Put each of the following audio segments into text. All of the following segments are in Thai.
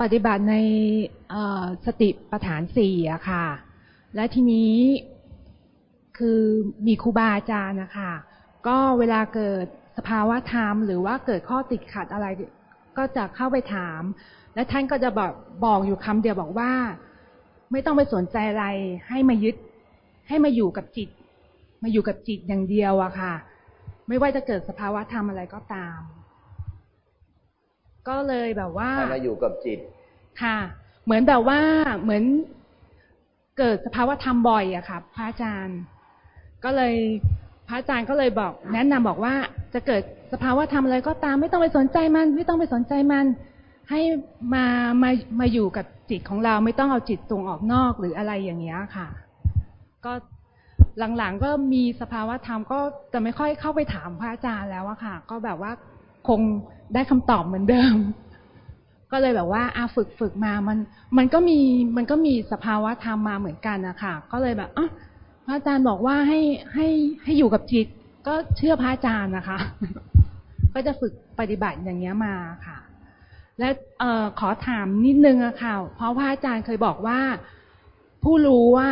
ปฏิบัติในสติปัฏฐานสี่อะค่ะ และทีนี้คือมีครูบาอาจารย์นะคะ ก็เวลาเกิดสภาวะธรรม หรือว่าเกิดข้อติดขัดอะไร ก็จะเข้าไปถาม และท่านก็จะบอกบอกอยู่คำเดียวบอกว่า ไม่ต้องไปสนใจอะไร ให้มายึด ให้มาอยู่กับจิต มาอยู่กับจิตอย่างเดียวอะค่ะ ไม่ว่าจะเกิดสภาวะธรรมอะไรก็ตาม ก็เลยแบบว่าให้มาอยู่กับจิต ค่ะ เหมือนแบบว่าเหมือนเกิดสภาวะธรรมบ่อยอะค่ะ พระอาจารย์ ก็เลยพระอาจารย์ก็เลยบอก แนะนำบอกว่าจะเกิดสภาวะธรรมอะไรก็ตามไม่ต้องไปสนใจมัน ไม่ต้องไปสนใจมัน ให้มามามาอยู่กับจิตของเราไม่ต้องเอาจิตส่งออกนอกหรืออะไรอย่างเงี้ยค่ะ ก็หลังๆก็มีสภาวะธรรมก็จะไม่ค่อยเข้าไปถามพระอาจารย์แล้วอะค่ะ ก็แบบว่า คงได้คำตอบเหมือนเดิม ก็เลยแบบว่าอาฝึกฝึกมามันมันก็มีมันก็มีสภาวะธรรมมาเหมือนกันนะคะก็เลยแบบอ๋อพระอาจารย์บอกว่าให้ให้ให้อยู่กับจิต ก็เชื่อพระอาจารย์นะคะ ก็จะฝึกปฏิบัติอย่างเงี้ยมาค่ะ และเอ่อขอถามนิดนึงอะค่ะ เพราะพระอาจารย์เคยบอกว่าผู้รู้ว่า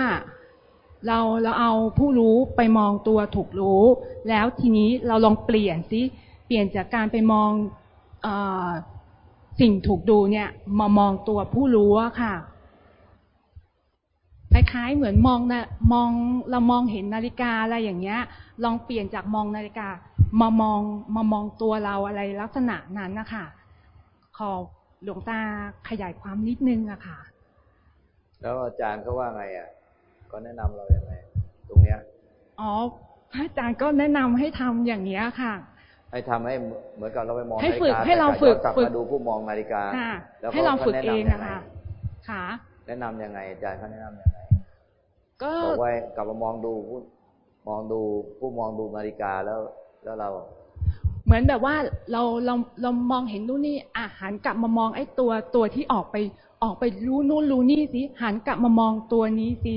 เราเราเอาผู้รู้ไปมองตัวถูกรู้ แล้วทีนี้เราลองเปลี่ยนสิ เปลี่ยนจากการไปมองอสิ่งถูกดูเนี่ย มามองตัวผู้รู้อะค่ะคล้ายๆเหมือนมองนะมองเรามองเห็นนาฬิกาอะไรอย่างเงี้ย ลองเปลี่ยนจากมองนาฬิกามามองมามองตัวเราอะไรลักษณะนั้นนะคะขอหลวงตาขยายความนิดนึงอะค่ะ แล้วอาจารย์เขาว่าไงอะก็แนะนำเราอย่างไรตรงเนี้ยอ๋อพระอาจารย์ก็แนะนำให้ทำอย่างเนี้ยค่ะ ให้ทำให้เหมือนกับเราไปมองนาฬิกาให้ฝึกให้เราฝึกกลับมาดูผู้มองนาฬิกาแล้วให้เราฝึกเองนะคะค่ะ แนะนํำยังไงอาจารย์เขาแนะนํำยังไงก็บอกว่ากลับมามองดูผู้มองดูผู้มองดูนาฬิกาแล้วแล้วเรา เหมือนแบบว่าเราเราเรามองเห็นนู่นนี่อะหันกลับมามองไอ้ตัวตัวที่ออกไปออกไปรู้นู่นรู้นี่สิหันกลับมามองตัวนี้สิ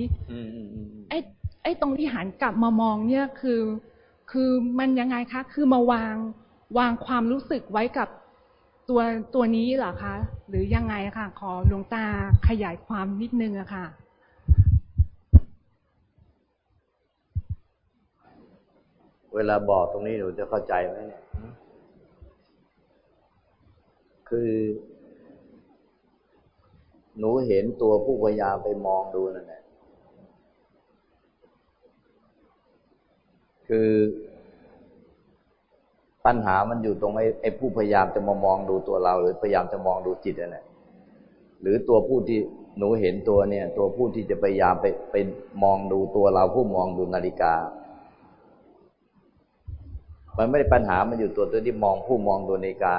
ไอ้ไอ้ตรงที่หันกลับมามองเนี่ยคือ คือมันยังไงคะ คือมาวางวางความรู้สึกไว้กับตัวตัวนี้เหรอคะ หรือยังไงคะขอหลวงตาขยายความนิดนึงอะค่ะเวลาบอกตรงนี้หนูจะเข้าใจไหมเนี่ย คือ หนูเห็นตัวผู้พยายามไปมองดูนั่นแหละ คือปัญหามันอยู่ตรงไอ้ไอ้ผู้พยายามจะมามองดูตัวเรา หรือพยายามจะมองดูจิตนั่นแหละหรือตัวผู้ที่หนูเห็นตัวเนี่ย ตัวผู้ที่จะพยายามไปไปมองดูตัวเราผู้มองดูนาฬิกา มันไม่ได้ปัญหามันอยู่ตัวตัวที่มองผู้มองดูนาฬิกา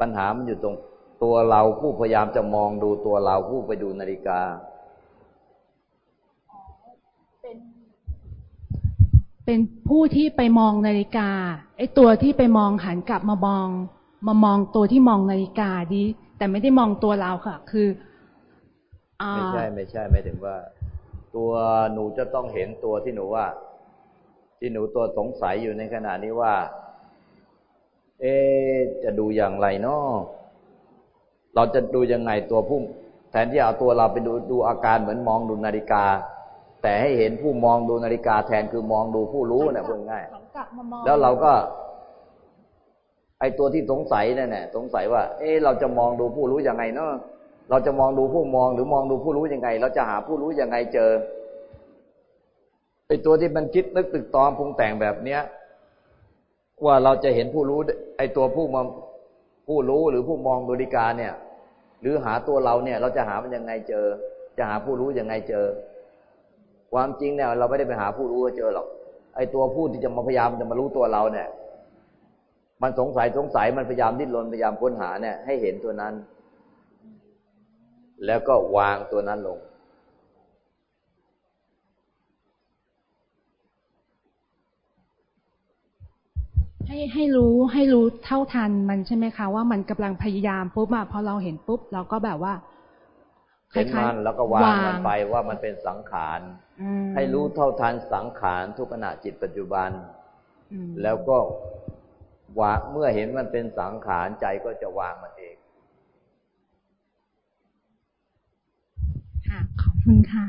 ปัญหามันอยู่ตรงตัวเราผู้พยายามจะมองดูตัวเราผู้ไปดูนาฬิกา เป็นผู้ที่ไปมองนาฬิกาไอ้ตัวที่ไปมองหันกลับมามอง มามองตัวที่มองนาฬิกาดี แต่ไม่ได้มองตัวเราค่ะ คือไม่ใช่ไม่ใช่ไม่ถึงว่า ตัวหนูจะต้องเห็นตัวที่หนูว่า ที่หนูตัวสงสัยอยู่ในขณะนี้ว่า เอ๊จะดูอย่างไรเนาะเราจะดูยังไงตัวผู้แทนที่เอาตัวเราไปดูดูอาการเหมือนมองดูนาฬิกา แต่ให้เห็นผู้มองดูนาฬิกาแทนคือมองดูผู้รู้เนี่ยพูดง่ายแล้วเราก็ ไอตัวที่สงสัยนั่นแหละสงสัยว่า เอ๊เราจะมองดูผู้รู้ยังไงเนาะเราจะมองดูผู้มองหรือมองดูผู้รู้ยังไง เราจะหาผู้รู้ยังไงเจอไอ้ตัวที่มันคิดนึกตึกตอมพุงแต่งแบบเนี้ย ว่าเราจะเห็นผู้รู้ ไอ้ตัวผู้มาผู้รู้หรือผู้มองบริการเนี่ย หรือหาตัวเราเนี่ย เราจะหามันยังไงเจอ จะหาผู้รู้ยังไงเจอ ความจริงเนี่ยเราไม่ได้ไปหาผู้รู้เจอหรอก ไอ้ตัวผู้ที่จะมาพยายามจะมารู้ตัวเราเนี่ย มันสงสัยสงสัยมันพยายามดิ้นรนพยายามค้นหาเนี่ย ให้เห็นตัวนั้น แล้วก็วางตัวนั้นลง ให้ให้รู้ให้รู้เท่าทันมันใช่ไหมคะว่ามันกำลังพยายามปุ๊บอะพอเราเห็นปุ๊บเราก็แบบว่า เห็นมันแล้วก็วางมันไปว่ามันเป็นสังขารให้รู้เท่าทันสังขารทุกขณะจิตปัจจุบัน แล้วก็วางเมื่อเห็นมันเป็นสังขารใจก็จะวางมันเองค่ะขอบคุณค่ะ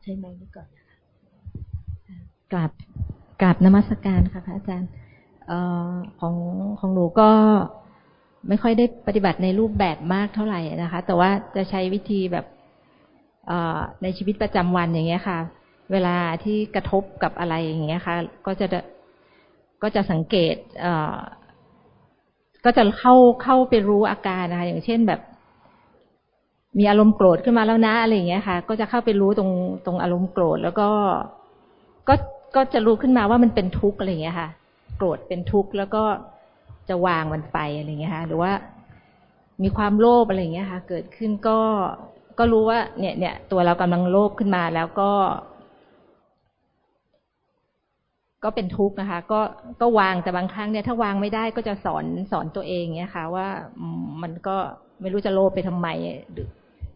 ใช้ไม้นี้ก่อนนะคะกราบ กราบนมัสการค่ะพระอาจารย์อของของหนูก็ไม่ค่อยได้ปฏิบัติในรูปแบบมากเท่าไหร่นะคะ แต่ว่าจะใช้วิธีแบบในชีวิตประจำวันอย่างเงี้ยค่ะ เวลาที่กระทบกับอะไรอย่างเงี้ยค่ะ ก็จะก็จะสังเกตก็จะเข้าเข้าไปรู้อาการนะคะอย่างเช่นแบบ มีอารมณ์โกรธขึ้นมาแล้วนะอะไรอย่างเงี้ยค่ะ ก็จะเข้าไปรู้ตรงตรงอารมณ์โกรธแล้วก็ก็ ก็จะรู้ขึ้นมาว่ามันเป็นทุกข์อะไรอย่างเงี้ยค่ะ โกรธเป็นทุกข์แล้วก็จะวางมันไปอะไรอย่างเงี้ยค่ะ หรือว่ามีความโลภอะไรอย่างเงี้ยค่ะ เกิดขึ้นก็ก็รู้ว่า เนี่ยเนี่ยตัวเรากำลังโลภขึ้นมาแล้วก็ ก็เป็นทุกข์นะคะ ก็ก็วางแต่บางครั้งเนี่ย ถ้าวางไม่ได้ก็จะสอนสอนตัวเองเนี่ยค่ะ ว่ามันก็ไม่รู้จะโลภไปทำไมหรือ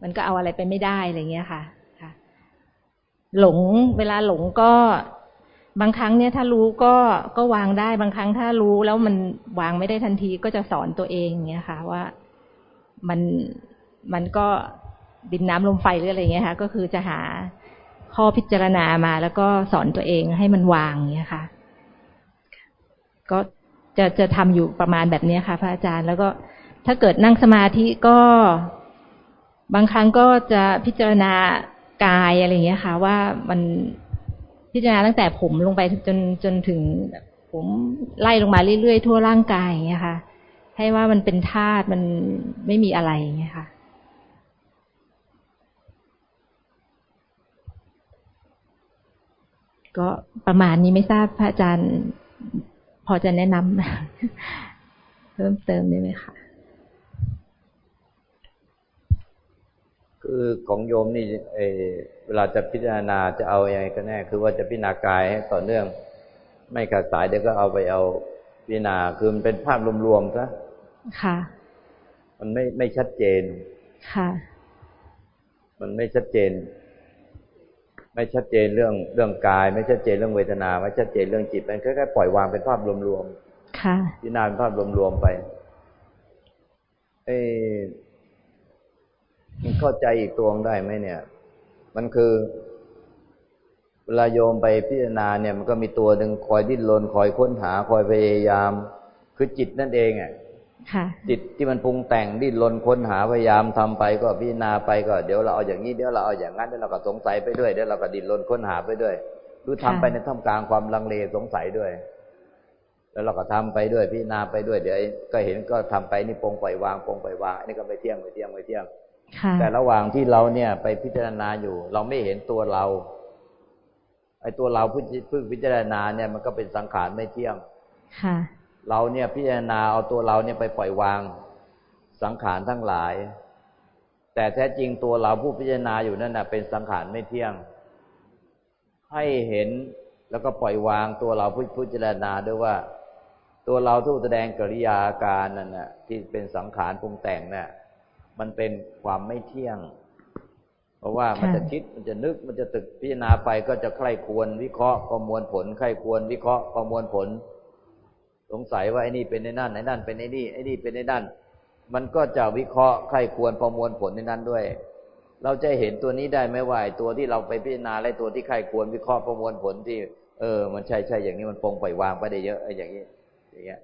มันก็เอาอะไรไปไม่ได้อะไรเงี้ยค่ะค่ะ หลงเวลาหลงก็ บางครั้งเนี่ยถ้ารู้ก็ก็วางได้ บางครั้งถ้ารู้แล้วมันวางไม่ได้ทันทีก็จะสอนตัวเองเนี่ยค่ะ ว่ามันมันก็ดินน้ำลมไฟหรืออะไรเงี้ยค่ะ ก็คือจะหาข้อพิจารณามาแล้วก็สอนตัวเองให้มันวางเนี่ยค่ะ ก็จะจะทำอยู่ประมาณแบบนี้ค่ะ พระอาจารย์แล้วก็ถ้าเกิดนั่งสมาธิก็ บางครั้งก็จะพิจารณากายอะไรเงี้ยค่ะ ว่ามัน พิจารณาตั้งแต่ผมลงไปจนจนถึงผมไล่ลงมาเรื่อยๆทั่วร่างกายอย่างเงี้ยค่ะ ให้ว่ามันเป็นธาตุมันไม่มีอะไรอย่างเงี้ยค่ะก็ประมาณนี้ไม่ทราบพระอาจารย์ พอจะแนะนำเพิ่มเติมได้ไหมคะ คือของโยมนี่เอเวลาจะพิจารณาจะเอาอยัางไงก็แน่ คือว่าจะพิจารณากายให้ต่อเนื่อง ไม่ขาดสายเดี๋ยวก็เอาไปเอาพิจารณาคือมันเป็นภาพรวมๆซะค่ะ มันไม่ไม่ชัดเจน ค่ะ มันไม่ชัดเจน ไม่ชัดเจนเรื่องเรื่องกาย ไม่ชัดเจนเรื่องเวทนา ไม่ชัดเจนเรื่องจิตมันแค่ๆปล่อยวางเป็นภาพรวมๆค่ะ พิจารณาเป็นภาพรวมๆไปเอ มันเข้าใจอีกตัวได้ไหมเนี่ย มันคือเวลาโยมไปพิจารณาเนี่ย มันก็มีตัวหนึ่งคอยดิ้นรนคอยค้นหา คอยพยายาม คือจิตนั่นเองอะจิตที่มันปรุงแต่งดิ้นรนค้นหาพยายามทำไปก็พิจารณาไปก็เดี๋ยวเราเอาอย่างนี้เดี๋ยวเราเอาอย่างนั้นเดี๋ยวเราก็สงสัยไปด้วยเดี๋ยวเราก็ดิ้นรนค้นหาไปด้วยคือทำไปในท่ามกลางความลังเลสงสัยด้วย แล้วเราก็ทำไปด้วยพิจารณาไปด้วยเดี๋ยวก็เห็นก็ทำไปนี่ปรงปล่อยวางปรงปล่อยวางนี่ก็ไปเที่ยงไปเที่ยงไปเที่ยง แต่ระหว่างที่เราเนี่ยไปพิจารณาอยู่ เราไม่เห็นตัวเราไอ้ตัวเราพึ่งพิจารณาเนี่ยมันก็เป็นสังขารไม่เที่ยงเราเนี่ยพิจารณาเอาตัวเราเนี่ยไปปล่อยวางสังขารทั้งหลาย แต่แท้จริงตัวเราผู้พิจารณาอยู่นั่นน่ะเป็นสังขารไม่เที่ยง ให้เห็นแล้วก็ปล่อยวางตัวเราผู้พิจารณาด้วยว่า ตัวเราทุกแสดงกิริยาการนั่นน่ะที่เป็นสังขารปรุงแต่งเนี่ย มันเป็นความไม่เที่ยง เพราะว่ามันจะคิดมันจะนึกมันจะตึกพิจารณาไปก็จะใคร่ควรวิเคราะห์ประมวลผลใคร่ควรวิเคราะห์ประมวลผล สงสัยว่าไอ้นี่เป็นในนั่นไอ้นั่นเป็นในนี่ไอ้นี่เป็นในนั่น มันก็จะวิเคราะห์ใคร่ควรประมวลผลในนั้นด้วย เราจะเห็นตัวนี้ได้ไหมว่าตัวที่เราไปพิจารณาและตัวที่ใครควรวิเคราะห์ประมวลผลที่ เออ มันใช่ใช่อย่างนี้มันปรงปล่อยวางไปได้เยอะไอ้อย่างนี้อย่างเงี้ย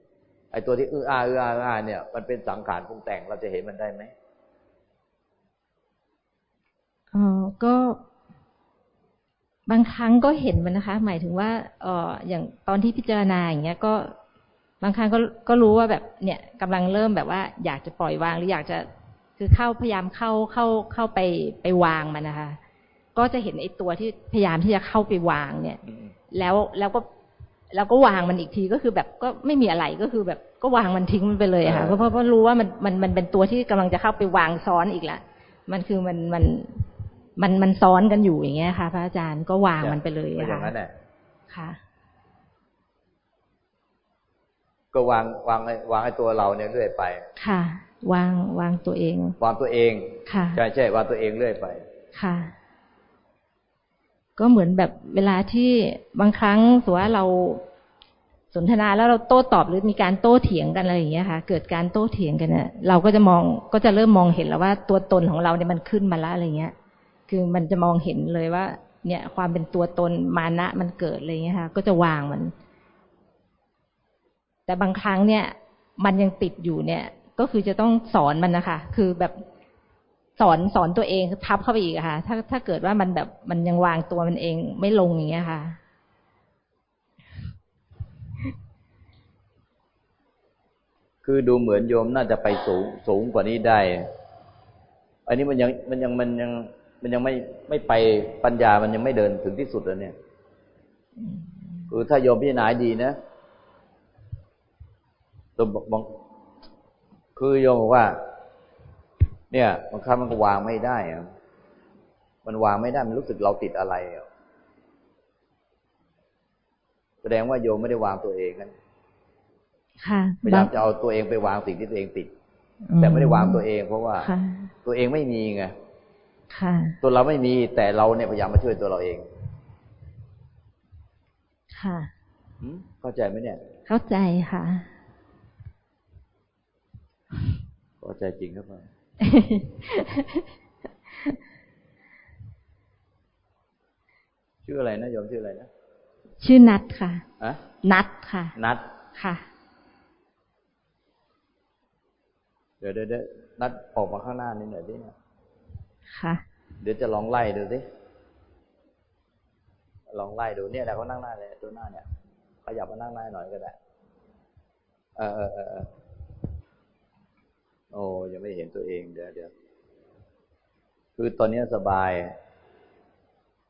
ไอ้ตัวที่อื้ออาอื้ออาอื้ออาเนี่ยมันเป็นสังขารปรุงแต่งเราจะเห็นมันได้ไหม อ๋อก็บางครั้งก็เห็นมันนะคะ หมายถึงว่าเอออย่างตอนที่พิจารณาอย่างเงี้ย ก็บางครั้งก็ก็รู้ว่าแบบเนี่ยกำลังเริ่มแบบว่า อยากจะปล่อยวางหรืออยากจะคือเข้าพยายามเข้าเข้าเข้าไปไปวางมันนะคะ ก็จะเห็นไอ้ตัวที่พยายามที่จะเข้าไปวางเนี่ย แล้วแล้วก็แล้วก็วางมันอีกทีก็คือแบบก็ไม่มีอะไรก็คือแบบก็วางมันทิ้งมันไปเลยค่ะเพราะเพราะรู้ว่ามันมันมันเป็นตัวที่กำลังจะเข้าไปวางซ้อนอีกละมันคือมันมัน มันมันซ้อนกันอยู่อย่างเงี้ยค่ะ พระอาจารย์ก็วางมันไปเลยค่ะอย่างนั้นแหละค่ะ ก็วางวางวางไอ้ตัวเราเนี่ยเรื่อยไป ค่ะ วางวางตัวเอง วางตัวเอง ค่ะใช่ใช่วางตัวเองเรื่อยไป ค่ะ ก็เหมือนแบบเวลาที่บางครั้งสว่าเราสนทนาแล้วเราโต้ตอบหรือมีการโต้เถียงกันอะไรอย่างเงี้ยค่ะ เกิดการโต้เถียงกันเนี่ยเราก็จะมองก็จะเริ่มมองเห็นแล้วว่าตัวตนของเราเนี่ยมันขึ้นมาแล้วอะไรเงี้ย คือมันจะมองเห็นเลยว่า เนี่ย ความเป็นตัวตนมานะมันเกิดอะไรเงี้ยค่ะ ก็จะวางมัน แต่บางครั้งเนี่ย มันยังติดอยู่เนี่ย ก็คือจะต้องสอนมันนะคะ คือแบบสอนสอนตัวเองทับเข้าไปอีกค่ะ ถ้าถ้าเกิดว่ามันแบบมันยังวางตัวมันเองไม่ลงอย่างเงี้ยค่ะ คือดูเหมือนโยมน่าจะไปสูงสูงกว่านี้ได้ อันนี้มันยังมันยังมันยัง มันยังไม่ไม่ไปปัญญามันยังไม่เดินถึงที่สุดแล้วเนี่ยคือถ้าโยมพิจารณาดีนะตัวบอก คือโยมบอกว่า เนี่ยบางครั้งมันก็วางไม่ได้อะมันวางไม่ได้มันรู้สึกเราติดอะไรแสดงว่าโยมไม่ได้วางตัวเองนั้นพยายามจะเอาตัวเองไปวางสิ่งที่ตัวเองติด แต่ไม่ได้วางตัวเอง เพราะว่าตัวเองไม่มีไง ตัวเราไม่มีแต่เราเนี่ยพยายามมาช่วยตัวเราเอง ค่ะเข้าใจไหมเนี่ย เข้าใจค่ะ เข้าใจจริงครับชื่ออะไรนะโยมชื่ออะไรนะ ชื่อนัดค่ะอะนัดค่ะ นัดค่ะ เดี๋ยวเดี๋ยวนัดออกมาข้างหน้านิดหน่อยดิ ค่ะ เดี๋ยวจะลองไล่ดูสิลองไล่ดูเนี่ยแหละเขานั่งหน้าเลยตัวหน้าเนี่ยขยับมานั่งหน้าหน่อยก็ได้เออเออเออโอ้ยังไม่เห็นตัวเองเดี๋ยวเดี๋ยวคือตอนนี้สบาย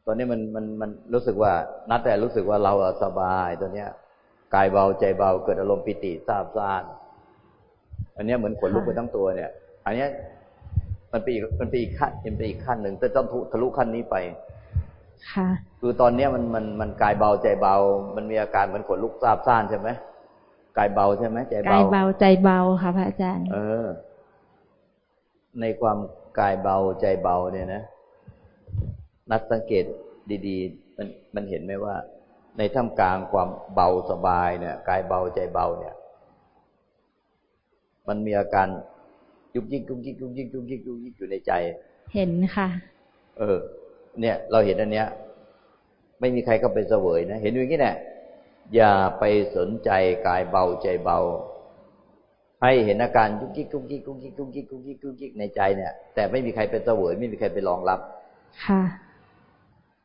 ตอนนี้มันมันมันรู้สึกว่า นัดแต่รู้สึกว่าเราสบายตอนเนี้ยกายเบาใจเบาเกิดอารมณ์ปิติซาบซ่าน อันนี้เหมือนขนลุกไปทั้งตัวเนี่ย อันนี้ มันเป็นอีกมันเป็นอีกขั้นมันเป็นอีกขั้นหนึ่งแต่ต้องทะลุขั้นนี้ไป ค่ะ คือตอนเนี้ยมันมันมันกายเบาใจเบา มันมีอาการเหมือนขนลุกซาบซ่านใช่ไหมกายเบาใช่ไหมใจเบากายเบาใจเบาค่ะพระอาจารย์ เออ ในความกายเบาใจเบาเนี่ยนะนักสังเกตดีๆ มันมันเห็นไหมว่า ในท่ามกลางความเบาสบายเนี่ย กายเบาใจเบาเนี่ย มันมีอาการ ยุกยิกยุกยิกยุกยิกยุกยิกยุกยิกอยู่ในใจ เห็นค่ะ เออ เนี่ย เราเห็นอันเนี้ย ไม่มีใครเข้าไปเสวยนะ เห็นอย่างนี้แหละอย่าไปสนใจกายเบาใจเบา ให้เห็นอาการยุกยิกยุกยิกยุกยิกยุกยิกยุกยิกยุกยิกในใจเนี่ย แต่ไม่มีใครเป็นเสวยไม่มีใครไปรองรับ ค่ะ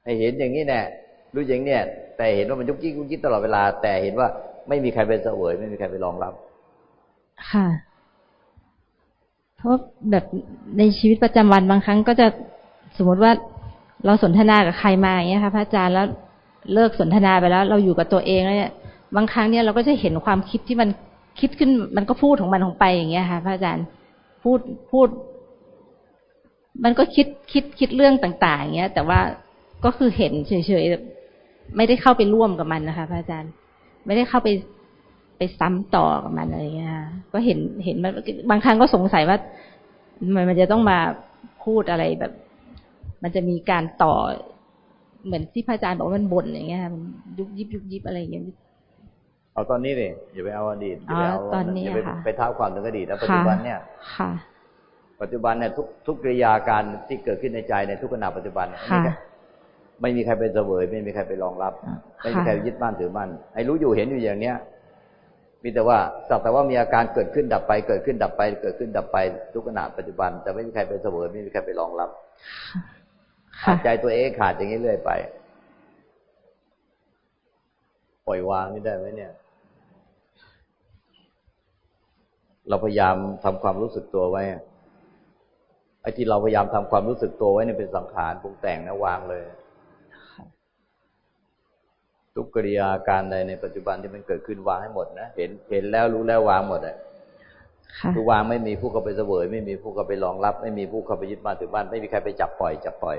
ให้เห็นอย่างนี้แน่รู้อย่างเนี้ยแต่เห็นว่ามันยุกยิกยุกยิกตลอดเวลา แต่เห็นว่าไม่มีใครเป็นเสวย ไม่มีใครไปรองรับ ค่ะ เพราะแบบในชีวิตประจำวันบางครั้งก็จะสมมติว่าเราสนทนากับใครมาอย่างเงี้ยค่ะพระอาจารย์แล้วเลิกสนทนาไปแล้ว เราอยู่กับตัวเองแล้วเนี่ยบางครั้งเนี่ยเราก็จะเห็นความคิดที่มันคิดขึ้นมันก็พูดของมันของไปอย่างเงี้ยค่ะพระอาจารย์พูดพูด มันก็คิดคิดคิดเรื่องต่าง ๆ อย่างเงี้ย แต่ว่าก็คือเห็นเฉยๆไม่ได้เข้าไปร่วมกับมันนะคะพระอาจารย์ ไม่ได้เข้าไป ไปซ้ำต่อกับมันอะไรเงี้ยก็เห็นเห็นมันบางครั้งก็สงสัยว่ามันมันจะต้องมาพูดอะไรแบบ มันจะมีการต่อ เหมือนที่พระอาจารย์บอกว่ามันบ่นอย่างเงี้ยมันยุบยิบยุบยิบอะไรอย่างเงี้ยเอาตอนนี้เลยอย่าไปเอาอดีตอย่าไปเอาตอนนี้อย่าไปไปเท้าความถึงอดีตแล้วปัจจุบันเนี่ยค่ะ ปัจจุบันเนี่ยทุกทุกกิริยาการที่เกิดขึ้นในใจในทุกขณะปัจจุบันไม่มีใครไปเสวยไม่มีใครไปรองรับ ไม่มีใครยึดบ้านถือบ้านไอ้รู้อยู่เห็นอยู่อย่างเนี้ย มีแต่ว่าสักแต่ว่ามีอาการเกิดขึ้นดับไป เกิดขึ้นดับไป เกิดขึ้นดับไปทุกขณะปัจจุบัน แต่ไม่มีใครไปเสวยไม่มีใครไปรองรับขาดใจตัวเองขาดอย่างนี้เรื่อยไป ปล่อยวางนี่ได้ไหมเนี่ย เราพยายามทำความรู้สึกตัวไว้ไอ้ที่เราพยายามทำความรู้สึกตัวไว้เนี่ยเป็นสังขารปรุงแต่งนะวางเลย ทุกกิริยาการใดในปัจจุบันที่มันเกิดขึ้นวางให้หมดนะเห็นเห็นแล้วรู้แล้ววางหมดเลยคือวางไม่มีผู้เข้าไปเสวย ไม่มีผู้เข้าไปรองรับ ไม่มีผู้เข้าไปยึดมาถือบ้าน ไม่มีใครไปจับปล่อย จับปล่อย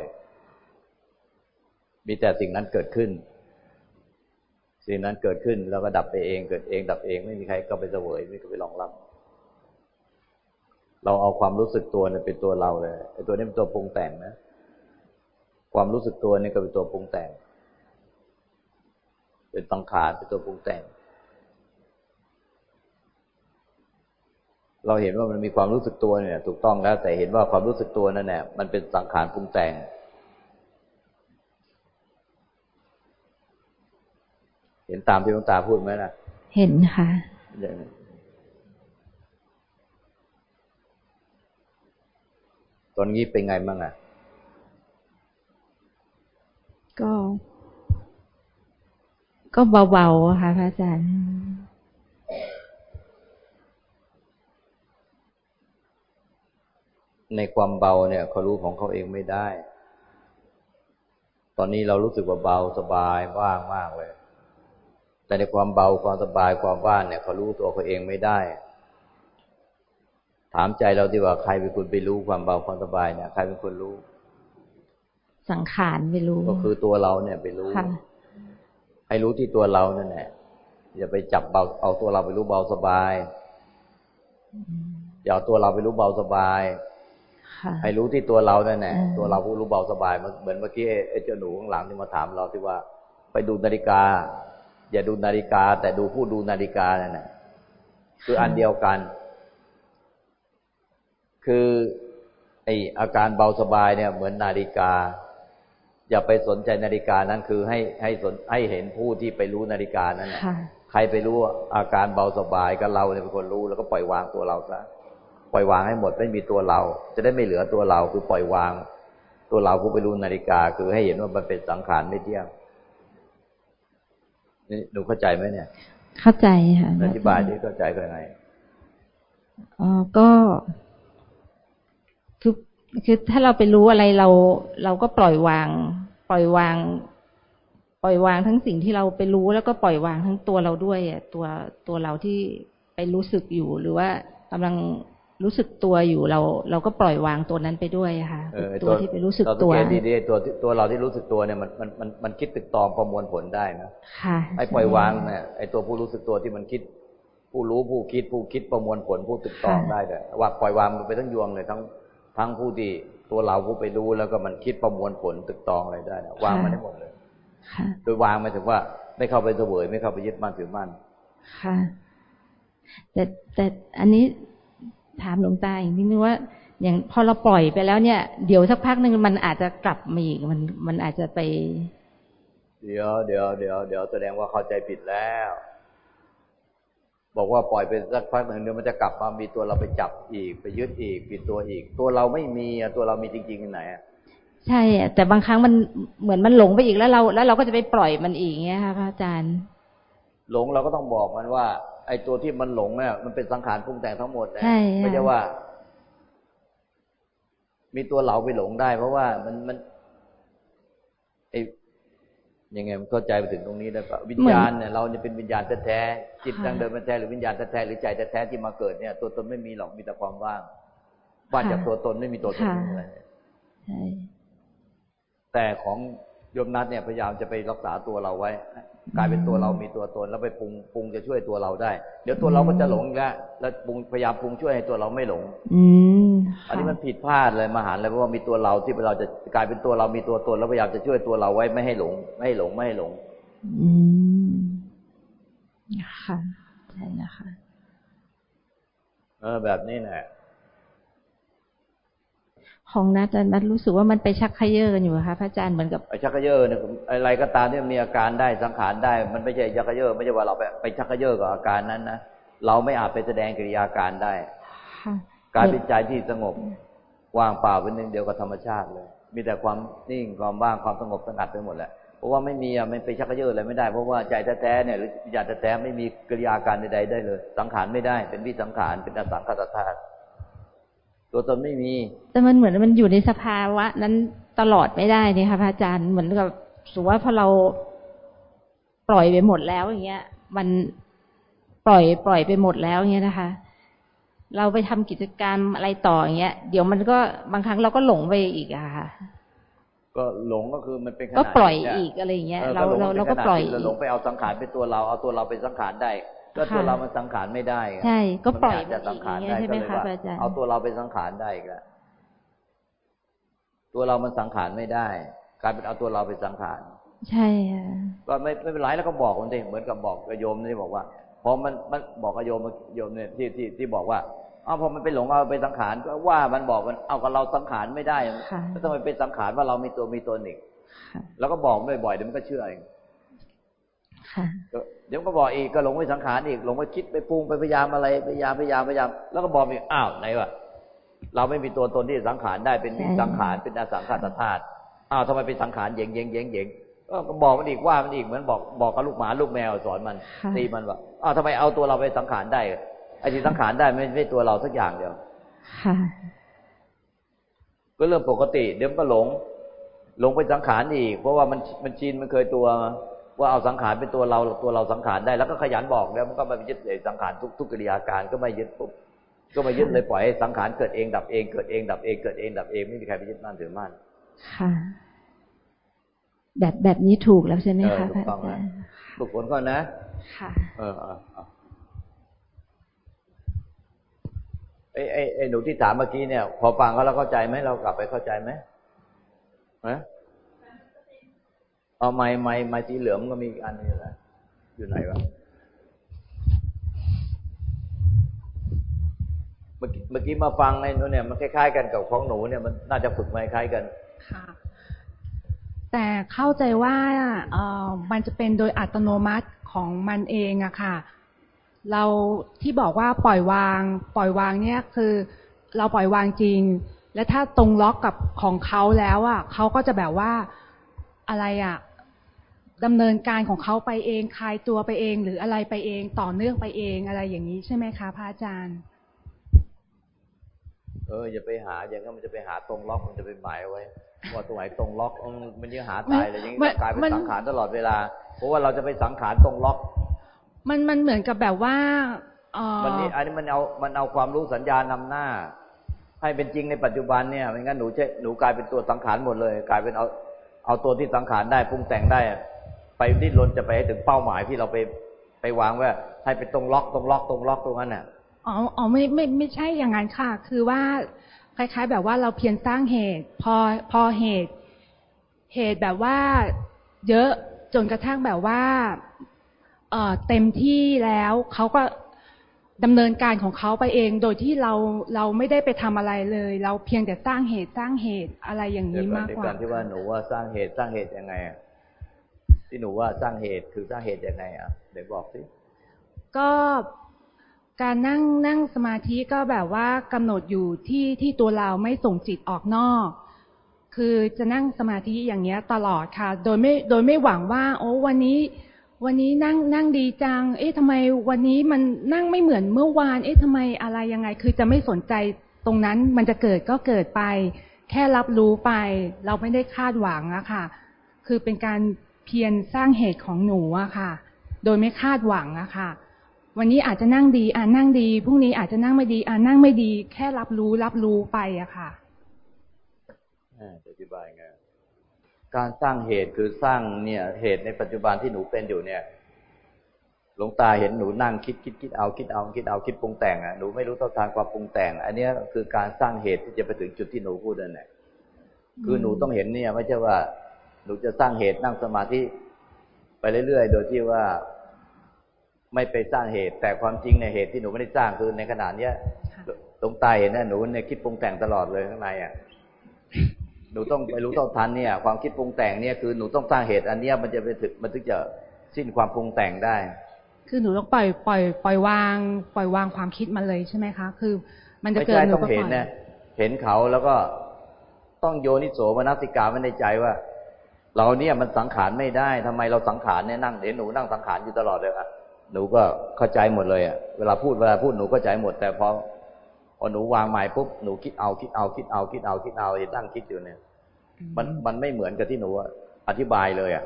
มีแต่สิ่งนั้นเกิดขึ้น สิ่งนั้นเกิดขึ้นแล้วก็ดับไปเอง เกิดเอง ดับเอง ไม่มีใครก็ไปเสวย ไม่มีใครไปรองรับ เราเอาความรู้สึกตัวเนี่ยเป็นตัวเราเลยไอ้ตัวนี้เป็นตัวปรุงแต่งนะ ความรู้สึกตัวนี่ก็เป็นตัวปรุงแต่ง เป็นสังขารเป็นตัวปรุงแต่ง เราเห็นว่ามันมีความรู้สึกตัวเนี่ย ถูกต้องแล้ว แต่เห็นว่าความรู้สึกตัวนั่นแหละมันเป็นสังขารปรุงแต่ง เห็นตามที่หลวงตาพูดไหมล่ะ เห็นค่ะตอนนี้เป็นไงบ้างอะ ก็ ก็เบาๆค่ะพระอาจารย์ในความเบาเนี่ยเขารู้ของเขาเองไม่ได้ ตอนนี้เรารู้สึกว่าเบาสบายว่างมากเลย แต่ในความเบาความสบายความว่างเนี่ยเขารู้ตัวเขาเองไม่ได้ ถามใจเราดีว่าใครเป็นคนไปรู้ความเบาความสบายเนี่ยใครเป็นคนรู้ สังขารไปรู้ ก็คือตัวเราเนี่ยไปรู้ค่ะ ให้รู้ที่ตัวเรานั่นแหละอย่าไปจับเบาเอาตัวเราไปรู้เบาสบาย อย่าเอาตัวเราไปรู้เบาสบายค่ะให้รู้ที่ตัวเรานั่นแหละอืมตัวเราผู้รู้เบาสบายเหมือนเมื่อกี้ไอ้เจ้าหนูข้างหลังที่มาถามเราที่ว่า ไปดูนาฬิกา อย่าดูนาฬิกา แต่ดูผู้ดูนาฬิกานั่นแหละคืออันเดียวกัน คือไออาการเบาสบายเนี่ย เหมือนนาฬิกา อย่าไปสนใจนาฬิกานั้นคือให้ให้สนให้เห็นผู้ที่ไปรู้นาฬิกานั่นแหละค่ะใครไปรู้อาการเบาสบายก็เราเนี่ยเป็นคนรู้แล้วก็ปล่อยวางตัวเราซะปล่อยวางให้หมดไม่มีตัวเรา จะได้ไม่เหลือตัวเราคือปล่อยวาง ตัวเราผู้ไปรู้นาฬิกา คือให้เห็นว่ามันเป็นสังขารไม่เที่ยงนี่หนูเข้าใจไหมเนี่ย เข้าใจค่ะอธิบายที่เข้าใจกันไงอ๋อก็คือคือถ้าเราไปรู้อะไรเรา เราก็ปล่อยวาง ปล่อยวาง ปล่อยวางทั้งสิ่งที่เราไปรู้แล้วก็ปล่อยวางทั้งตัวเราด้วยอะตัวตัวเราที่ไปรู้สึกอยู่หรือว่ากำลังรู้สึกตัวอยู่เรา เราก็ปล่อยวางตัวนั้นไปด้วยอะค่ะเออไอ้ตัวที่ไปรู้สึกเราสัตังวเกตดีๆไอ้ตัวที่ตัวเราที่รู้สึกตัวเนี่ยมันมันมันมันคิดตึกตองประมวลผลได้นะค่ะไอ้ปล่อยวางเนี่ยไอ้ตัวผู้รู้สึกตัวที่มันคิด ผู้รู้ผู้คิดผู้คิดประมวลผลผู้ตึกตองได้เลยว่าปล่อยวางมันไปทั้งยวงเลยทั้ง ทั้งผู้ที่ตัวเราผู้ไปรู้แล้วก็มันคิดประมวลผลตึกตองอะไรได้นะวางมันได้หมดเลยค่ะโดยวางหมายถึงว่า ไม่เข้าไปเสวยไม่เข้าไปยึดมั่นถือมั่นค่ะ แต่แต่อันนี้ถามหลวงตาอีกนิดนึงว่า อย่างพอเราปล่อยไปแล้วเนี่ยเดี๋ยวสักพักหนึ่งมันอาจจะกลับมาอีกมันมันอาจจะไป เดี๋ยวเดี๋ยวเดี๋ยวเดี๋ยวแสดงว่าเข้าใจผิดแล้ว บอกว่าปล่อยไปสักพักหนึ่งเดี๋ยวมันจะกลับมามีตัวเราไปจับอีกไปยึดอีกปิดตัวอีก ตัวเราไม่มีอะตัวเรามีจริงๆที่ไหนอะใช่อะแต่บางครั้งมันเหมือนมันหลงไปอีกแล้วเรา แล้วเราก็จะไปปล่อยมันอีกเงี้ยค่ะพระอาจารย์ หลงเราก็ต้องบอกมันว่า ไอ้ตัวที่มันหลงเนี่ยมันเป็นสังขารปรุงแต่งทั้งหมดนะใช่ค่ะไม่ใช่ว่า มีตัวเราไปหลงได้ เพราะว่ามันมันไอ้ ยังไงมันเข้าใจไปถึงตรงนี้ได้ปะวิญญาณเนี่ยเราเนี่ยเป็นวิญญาณแท้ๆจิตดังเดิมแท้ๆหรือวิญญาณแท้ๆหรือใจแท้ๆที่มาเกิดเนี่ย ตัวตนไม่มีหรอกมีแต่ความว่างว่างจากตัวตนไม่มีตัวตนอะไรใช่แต่ของโยมนัทเนี่ยพยายามจะไปรักษาตัวเราไว้ กลายเป็นตัวเรามีตัวตนแล้วไปปรุงปรุงจะช่วยตัวเราได้ เดี๋ยวตัวเราก็จะหลงอีกแล้วแล้วปรุงพยายามปรุงช่วยให้ตัวเราไม่หลง อืม อันนี้มันผิดพลาดเลยมหันต์เลยเพราะว่ามีตัวเราที่เราจะกลายเป็นตัวเรามีตัวตนแล้วพยายามจะช่วยตัวเราไว้ไม่ให้หลง ไม่ให้หลงไม่ให้หลง อืมค่ะใช่นะคะ เออแบบนี้แหละของนัดอะนัดรู้สึกว่ามันไปชักเขย่อกันอยู่อะค่ะพระอาจารย์เหมือนกับไอ้ชักกระเยอะเนี่ยอะไรก็ตามที่มันมีอาการได้สังขารได้ มันไม่ใช่ชักกระเยอะไม่ใช่ว่าเราไปไปชักกระเยอะกับอาการนั้นนะเราไม่อาจไปแสดงกิริยาการได้ค่ะ กลายเป็นใจที่สงบว่างเปล่าเป็นหนึ่งเดียวกับธรรมชาติเลย มีแต่ความนิ่งความว่างความสงบสงัดไปหมดแหละเพราะว่าไม่มีอะมันไปชักกระเยอะอะไรไม่ได้เพราะว่าใจแท้ๆเนี่ยหรือวิญญาณแท้ๆไม่มีกิริยาการใดๆได้เลย สังขารไม่ได้ เป็นวิสังขารเป็นอสังขตธาตุตัวตนไม่มี แต่มันเหมือนมันอยู่ในสภาวะ นั้นตลอดไม่ได้นี่ค่ะพระอาจารย์เหมือนกับสมว่าพอเราปล่อยไปหมดแล้วอย่างเงี้ย มันปล่อยปล่อยไปหมดแล้วอย่างเงี้ยนะคะ เราไปทำกิจกรรมอะไรต่ออย่างเงี้ย เดี๋ยวมันก็บางครั้งเราก็หลงไปอีกอะค่ะ ก็หลงก็คือมันเป็นขนาดก็ปล่อยเนี่ยอีกอะไรอย่างเงี้ยออเราหลงเรามันเราป็นก็ขนดปล่อยที่เราหลงไปเอาสังขารเป็นตัวเราเอาตัวเราเป็นสังขารได้ก็ตัวค่ะเรามันสังขารไม่ได้ไงใช่ก็ปล่อยมันไม่อาจจะสังขารมันอีกอย่างเงี้ยใช่ไหมได้ก็เลยคะว่าพระอาจารย์เอาตัวเราเป็นสังขารได้อีก็ตัวเรามันสังขารไม่ได้กลายเป็นเอาตัวเราไปสังขารใช่ก็ไม่ไม่เป็นไรแล้วก็บอกคนที่เหมือนกับบอกกระโยมนี่บอกว่า พอมันมันบอกกระโยมโยมเนี่ยที่ที่ที่บอกว่าเอาพอมันไปหลงเอาไปสังขารก็ว่ามันบอกมันเอากับเราสังขารไม่ได้ก็ต้องไปเป็นสังขารว่าเรามีตัวมีตัวหนึ่งแล้วก็บอกบ่อยๆเดี๋ยวมันก็เชื่อเองเดี๋ยวก็บอกอีกก็หลงไปสังขารอีกหลงไปคิดไปปรุงไปพยายามอะไรพยายามพยายามพยายามแล้วก็บอกอีกอ้าวไหนวะเราไม่มีตัวตนที่สังขารได้เป็นสังขารเป็นอสังขารธาตุอ้าวทำไมเป็นสังขารเย่งเย่งเย่งเย่ง ก็บอกมันอีกว่ามันอีกเหมือนบอกบอกกับลูกหมาลูกแมวสอนมันตีมันว่าอ้าวทำไมเอาตัวเราไปสังขารได้ไอ้ที่สังขารได้ไม่ไม่ตัวเราสักอย่างเดียวก็เรื่องปกติ เดี๋ยวก็หลง หลงไปสังขารอีก เพราะว่ามันมันชินมันเคยตัว ว่าเอาสังขารเป็นตัวเราตัวเราสังขารได้ แล้วก็ขยันบอกแล้วมันก็ไม่ยึดเลยสังขารทุกทุกกิริยาการก็ไม่ยึดปุ๊บก็ไม่ยึดเลยปล่อยให้สังขารเกิดเองดับเองเกิดเองดับเองเกิดเองดับเองไม่มีใครไปยึดมั่นถือมั่นค่ะ แบบแบบนี้ถูกแล้วใช่ไหมคะถูกต้องนะถูกผลก่อนนะ ค่ะ เออไอ้ไอ้ไอ้หนูที่ถามเมื่อกี้เนี่ย พอฟังเขาแล้วเข้าใจไหมเรากลับไปเข้าใจไหมฮะเอาไม้ไม้ไม้สีเหลืองก็มีอันนี้แหละอยู่ไหนวะเมื่อกี้เมื่อกี้มาฟังในนู้นเนี่ยมันคล้ายๆกันกับของหนูเนี่ยมันน่าจะฝึกมาคล้ายกัน ค่ะ แต่เข้าใจว่าเออมันจะเป็นโดยอัตโนมัติของมันเองอะค่ะ เราที่บอกว่าปล่อยวาง ปล่อยวางเนี่ยคือเราปล่อยวางจริง และถ้าตรงล็อกกับของเขาแล้วอะเขาก็จะแบบว่าอะไรอะดำเนินการของเขาไปเองคลายตัวไปเอง หรืออะไรไปเองต่อเนื่องไปเองอะไรอย่างนี้ใช่ไหมคะพระอาจารย์ เอออย่าไปหาอย่างนั้นมันจะไปหาตรงล็อกมันจะไปหมายไว้ว่าตรงไหนตรงล็อกมันยังหาตายเลยยังกลายเป็นสังขารตลอดเวลา เพราะว่าเราจะไปสังขารตรงล็อก มันมันเหมือนกับแบบว่ามันนี่อันนี้มันเอามันเอาความรู้สัญญานำหน้า ให้เป็นจริงในปัจจุบันเนี่ยไม่งั้นหนูจะหนูกลายเป็นตัวสังขารหมดเลย กลายเป็นเอาเอาตัวที่สังขารได้ปรุงแต่งได้ ไปดิ้นรนจะไปให้ถึงเป้าหมายที่เราไปไปวางว่าให้เป็นตรงล็อกตรงล็อกตรงล็อกตรงนั้นน่ะ อ๋ออ๋อไม่ไม่ไม่ใช่อย่างนั้นค่ะ คือว่าคล้าย ๆ แบบว่าเราเพียรสร้างเหตุ พอพอเหตุ เหตุแบบว่า เยอะจนกระทั่งแบบว่าเอ่อเต็มที่แล้วเขาก็ดำเนินการของเขาไปเอง โดยที่เราเราไม่ได้ไปทำอะไรเลย เราเพียงแต่สร้างเหตุสร้างเหตุอะไรอย่างนี้มากกว่าการที่ว่าหนูว่าสร้างเหตุสร้างเหตุยังไงอะที่หนูว่าสร้างเหตุคือสร้างเหตุยังไงอะเดี๋ยวบอกสิก็ การนั่งนั่งสมาธิก็แบบว่ากำหนดอยู่ที่ที่ตัวเราไม่ส่งจิตออกนอก คือจะนั่งสมาธิอย่างเงี้ยตลอดค่ะ โดยไม่โดยไม่หวังว่า โอ้วันนี้ วันนี้นั่งนั่งดีจัง เอ๊ะทำไมวันนี้มันนั่งไม่เหมือนเมื่อวาน เอ๊ะทำไมอะไรยังไง คือจะไม่สนใจตรงนั้นมันจะเกิดก็เกิดไป แค่รับรู้ไป เราไม่ได้คาดหวังอะค่ะ คือเป็นการเพียรสร้างเหตุของหนูอะค่ะ โดยไม่คาดหวังอะค่ะ วันนี้อาจจะนั่งดี อ่านั่งดีพรุ่งนี้อาจจะนั่งไม่ดี อ่านั่งไม่ดี แค่รับรู้รับรู้ไปอะค่ะอธิบายไงการสร้างเหตุคือสร้างเนี่ย เหตุในปัจจุบันที่หนูเป็นอยู่เนี่ยหลวงตาเห็นหนูนั่งคิดคิดคิดเอาคิดเอาคิดเอาคิดปรุงแต่งอะหนูไม่รู้ต้นทางความปรุงแต่ง อันนี้คือการสร้างเหตุที่จะไปถึงจุดที่หนูพูดนั่นแหละคือหนูต้องเห็นเนี่ย ไม่ใช่ว่า หนูจะสร้างเหตุนั่งสมาธิไปเรื่อยๆ โดยที่ว่า ไม่ไปสร้างเหตุ แต่ความจริงในเหตุที่หนูไม่ได้สร้างคือในขณะเนี้ยตรงตายเห็นนะหนูเนี่ยคิดปรุงแต่งตลอดเลยข้างในอะหนูต้องไปรู้ต้องทันเนี่ย ความคิดปรุงแต่งเนี่ยคือหนูต้องสร้างเหตุ อันเนี้ยมันจะไปถึงมันถึงจะสิ้นความปรุงแต่งได้ คือหนูต้องปล่อยปล่อยปล่อยวาง ปล่อยวางความคิดมันเลยใช่ไหมคะ คือ มันจะเกิดหนูก็ปล่อยเห็นนะเห็นเขาแล้วก็ต้องโยนิโสมนสิกาไว้ในใจว่า เราเนี่ยมันสังขารไม่ได้ทำไมเราสังขารเนี่ยนั่งเห็นหนูนั่งสังขารอยู่ตลอดเลยอะ หนูก็เข้าใจหมดเลยอะเวลาพูดเวลาพูดหนูเข้าใจหมด แต่พอพอหนูวางหมายปุ๊บหนูคิดเอาคิดเอาคิดเอาคิดเอาคิดเอาจะตั้งคิดอยู่เนี่ย มันมันไม่เหมือนกับที่หนูอธิบายเลยอะ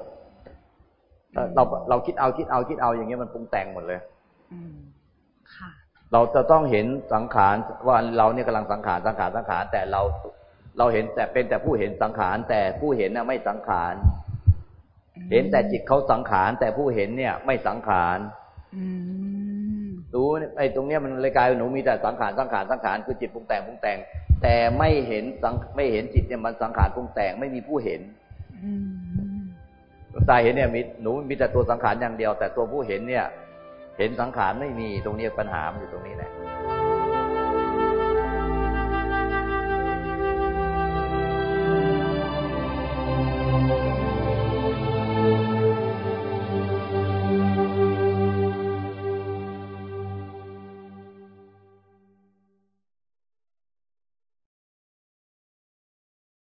เราเราคิดเอาคิดเอาคิดเอาอย่างเงี้ยมันปรุงแต่งหมดเลยเราจะต้องเห็นสังขารว่าเราเนี่ยกำลังสังขารสังขารสังขารแต่เราเราเห็นแต่เป็นแต่ผู้เห็นสังขาร แต่ผู้เห็นน่ะไม่สังขาร เห็นแต่จิตเขาสังขาร แต่ผู้เห็นเนี่ย ไม่สังขาร หนูไอ้ตรงเนี้ยมันเลยกลายเป็นหนูมีแต่สังขารสังขารสังขารคือจิตปรุงแต่งปรุงแต่ง แต่ไม่เห็นสังไม่เห็นจิตเนี่ยมันสังขารปรุงแต่งไม่มีผู้เห็นตาเห็นเนี่ยมีหนูมีแต่ตัวสังขารอย่างเดียว แต่ตัวผู้เห็นเนี่ย เห็นสังขารไม่มีตรงนี้ปัญหามันอยู่ตรงนี้แหละ